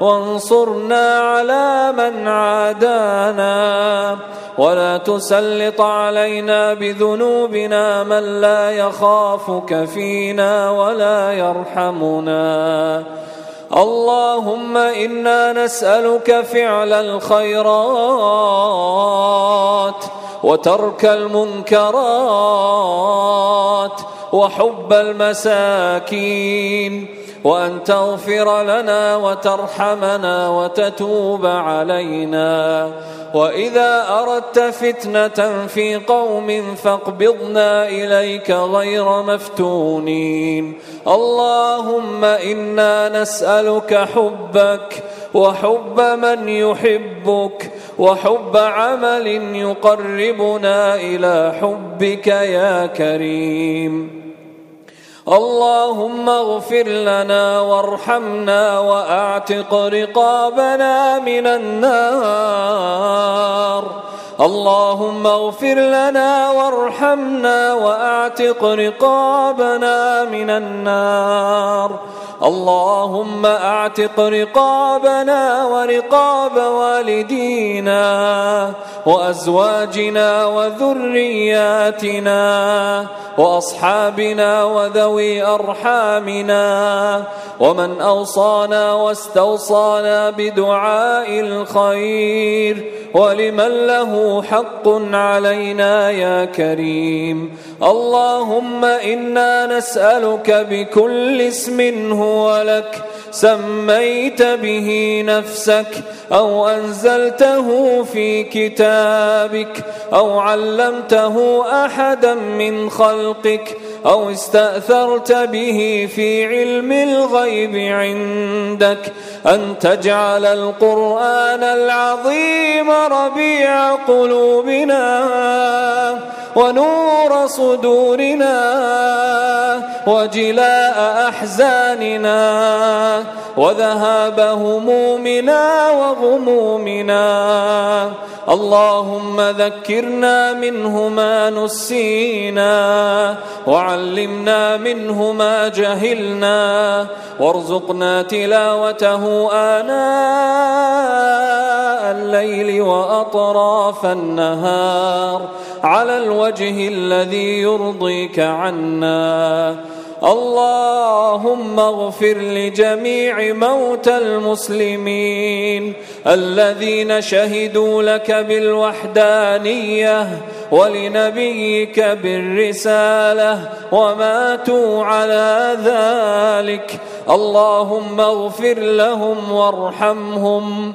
وانصرنا على من عادانا. ولا تسلط علينا بذنوبنا من لا يخافك فينا ولا يرحمنا. اللهم إنا نسألك فعل الخيرات وترك المنكرات وحب المساكين. وأن تغفر لنا وترحمنا وتتوب علينا. وإذا أردت فتنة في قوم فاقبضنا إليك غير مفتونين. اللهم إنا نسألك حبك وحب من يحبك وحب عمل يقربنا إلى حبك يا كريم. اللهم اغفر لنا وارحمنا وأعتق رقابنا من النار اللهم اغفر لنا وارحمنا واعتق رقابنا من النار. اللهم اعتق رقابنا ورقاب والدينا وازواجنا وذرياتنا واصحابنا وذوي ارحامنا ومن اوصانا واستوصانا بدعاء الخير. ولمن له حق علينا يا كريم. اللهم إنا نسألك بكل اسم هو لك. سميت به نفسك أو أنزلته في كتابك أو علمته أحدا من خلقك أو استأثرت به في علم الغيب عندك أن تجعل القرآن العظيم ربيع قلوبنا. ونور صدورنا وجلاء أحزاننا وذهاب همومنا وغمومنا. اللهم ذكرنا منه ما نسينا وعلمنا منه ما جهلنا. وارزقنا تلاوته آناء الليل وأطراف النهار على الوجه الذي يرضيك عنا. اللهم اغفر لجميع موتى المسلمين الذين شهدوا لك بالوحدانية ولنبيك بالرسالة وماتوا على ذلك. اللهم اغفر لهم وارحمهم.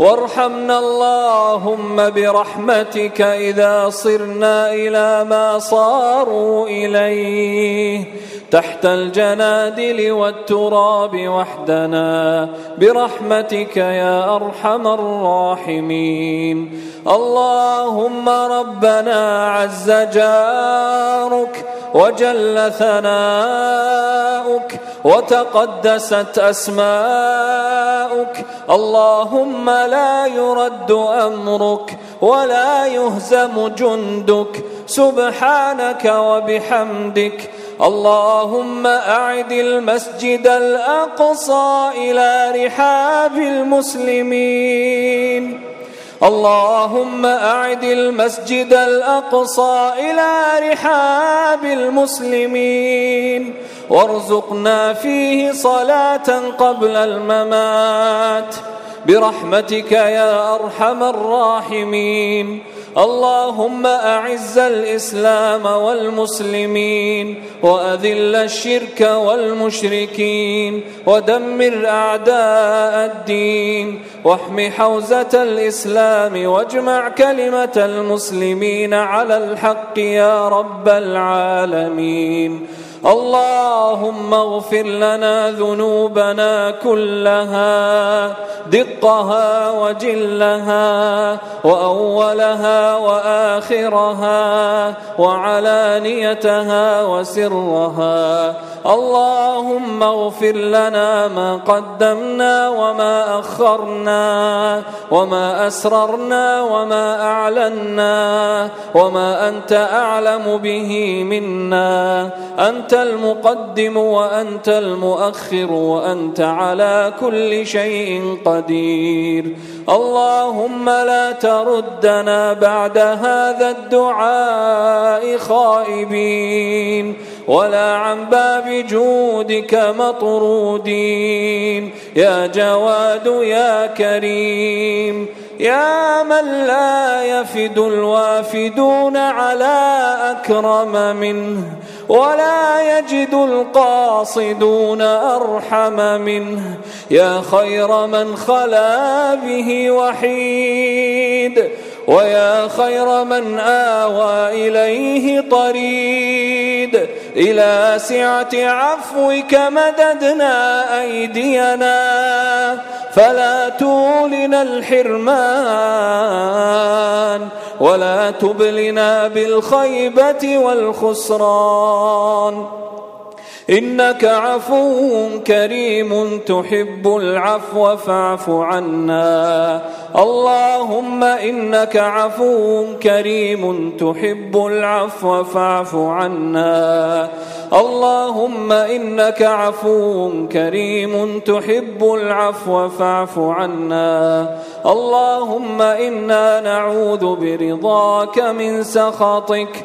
وارحمنا اللهم برحمتك إذا صرنا إلى ما صاروا إليه تحت الجنادل والتراب وحدنا برحمتك يا أرحم الراحمين. اللهم ربنا عز جارك وجل ثناؤك وتقدست أسماؤك اللهم لا يرد أمرك ولا يهزم جندك. سبحانك وبحمدك. اللهم أعد المسجد الأقصى إلى رحاب المسلمين. اللهم أعد المسجد الأقصى إلى رحاب المسلمين. وارزقنا فيه صلاة قبل الممات. برحمتك يا أرحم الراحمين. اللهم أعز الإسلام والمسلمين وأذل الشرك والمشركين ودمر أعداء الدين واحم حوزة الإسلام واجمع كلمة المسلمين على الحق يا رب العالمين. اللهم اغفر لنا ذنوبنا كلها دقها وجلها وأولها وآخرها وعلانيتها وسرها. اللهم اغفر لنا ما قدمنا وما أخرنا وما أسررنا وما أعلنا وما أنت أعلم به منا. أنت المقدم وأنت المؤخر وأنت على كل شيء قدير. اللهم لا تردنا بعد هذا الدعاء خائبين. ولا عن باب جودك مطرودين. يا جواد يا كريم. يا من لا يفد الوافدون على أكرم منه ولا يجد القاصدون أرحم منه. يا خير من خلا به وحيد ويا خير من آوى إليه طريد. إلى سعة عفوك مددنا أيدينا فلا تولنا الحرمان ولا تبلنا بالخيبة والخسران. إنك عفو كريم تحب العفو فاعف عنا. اللهم إنك عفو كريم تحب العفو فاعف عنا. اللهم إنك عفو كريم تحب العفو فاعف عنا. اللهم إنا نعوذ برضاك من سخطك.